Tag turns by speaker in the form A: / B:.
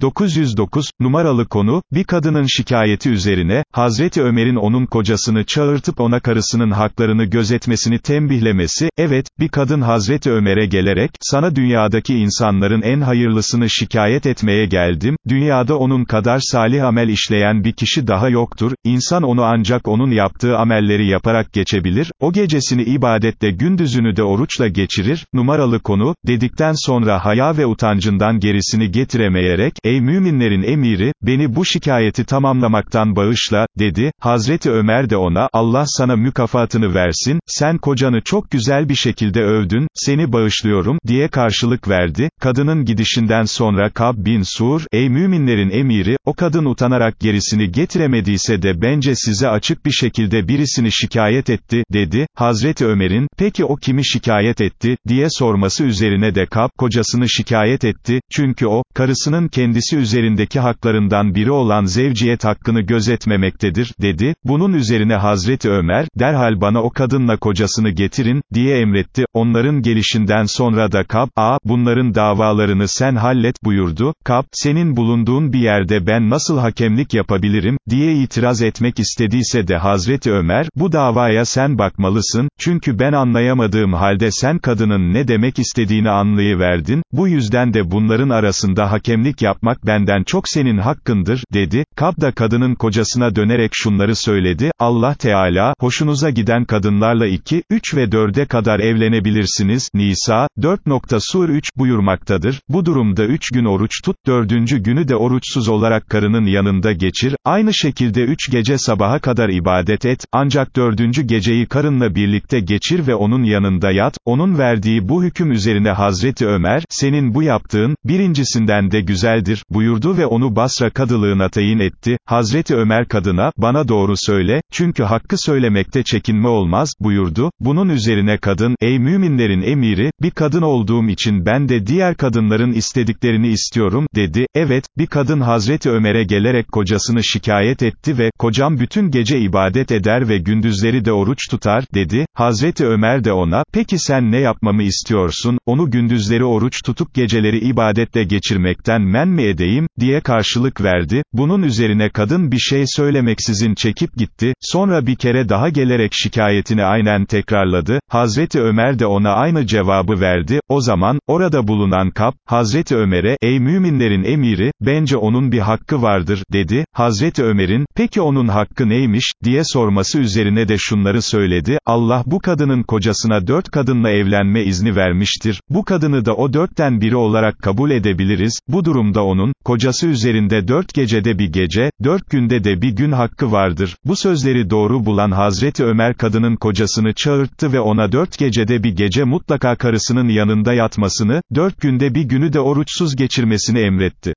A: 909, numaralı konu, bir kadının şikayeti üzerine, Hazreti Ömer'in onun kocasını çağırtıp ona karısının haklarını gözetmesini tembihlemesi, evet, bir kadın Hazreti Ömer'e gelerek, sana dünyadaki insanların en hayırlısını şikayet etmeye geldim, dünyada onun kadar salih amel işleyen bir kişi daha yoktur, insan onu ancak onun yaptığı amelleri yaparak geçebilir, o gecesini ibadette gündüzünü de oruçla geçirir, numaralı konu, dedikten sonra haya ve utancından gerisini getiremeyerek, ey müminlerin emiri, beni bu şikayeti tamamlamaktan bağışla, dedi, Hazreti Ömer de ona, Allah sana mükafatını versin, sen kocanı çok güzel bir şekilde övdün, seni bağışlıyorum, diye karşılık verdi, kadının gidişinden sonra Kab bin Sur, ey müminlerin emiri, o kadın utanarak gerisini getiremediyse de bence size açık bir şekilde birisini şikayet etti, dedi, Hazreti Ömer'in, peki o kimi şikayet etti, diye sorması üzerine de Kab, kocasını şikayet etti, çünkü o, karısının kendisi üzerindeki haklarından biri olan zevciyet hakkını gözetmemektedir, dedi, bunun üzerine Hazreti Ömer, derhal bana o kadınla kocasını getirin, diye emretti, onların gelişinden sonra da Kab, a, bunların davalarını sen hallet, buyurdu, Kab, senin bulunduğun bir yerde ben nasıl hakemlik yapabilirim, diye itiraz etmek istediyse de Hazreti Ömer, bu davaya sen bakmalısın, çünkü ben anlayamadığım halde sen kadının ne demek istediğini anlayıverdin, bu yüzden de bunların arasında hakemlik yapmak benden çok senin hakkındır, dedi, Kab da kadının kocasına dönerek şunları söyledi, Allah Teala, hoşunuza giden kadınlarla 2, 3 ve 4'e kadar evlenebilirsiniz, Nisa, 4. Sur 3, buyurmaktadır, bu durumda 3 gün oruç tut, 4. günü de oruçsuz olarak karının yanında geçir, aynı şekilde 3 gece sabaha kadar ibadet et, ancak 4. geceyi karınla birlikte geçir ve onun yanında yat, onun verdiği bu hüküm üzerine Hazreti Ömer, senin bu yaptığın, birincisinden de güzeldir, buyurdu ve onu Basra kadılığına tayin etti, Hazreti Ömer kadına, bana doğru söyle, çünkü hakkı söylemekte çekinme olmaz, buyurdu, bunun üzerine kadın, ey müminlerin emiri, bir kadın olduğum için ben de diğer kadınların istediklerini istiyorum, dedi, evet, bir kadın Hazreti Ömer'e gelerek kocasını şikayet etti ve, kocam bütün gece ibadet eder ve gündüzleri de oruç tutar, dedi, Hazreti Ömer de ona, peki sen ne yapmamı istiyorsun, onu gündüzleri oruç tutup geceleri ibadetle geçirmekten men mi edeyim, diye karşılık verdi, bunun üzerine kadın bir şey söylemeksizin çekip gitti, sonra bir kere daha gelerek şikayetini aynen tekrarladı, Hazreti Ömer de ona aynı cevabı verdi, o zaman, orada bulunan Kap, Hazreti Ömer'e, ey müminlerin emiri, bence onun bir hakkı vardır, dedi, Hazreti Ömer'in, peki onun hakkı neymiş, diye sorması üzerine de şunları söyledi, Allah bu kadının kocasına dört kadınla evlenme izni vermiştir, bu kadını da o dörtten biri olarak kabul edebiliriz, bu durumda onun, kocası üzerinde dört gecede bir gece, dört günde de bir gün hakkı vardır, bu sözleri doğru bulan Hazreti Ömer kadının kocasını çağırttı ve ona dört gecede bir gece mutlaka karısının yanında yatmasını, dört günde bir günü de oruçsuz geçirmesini emretti.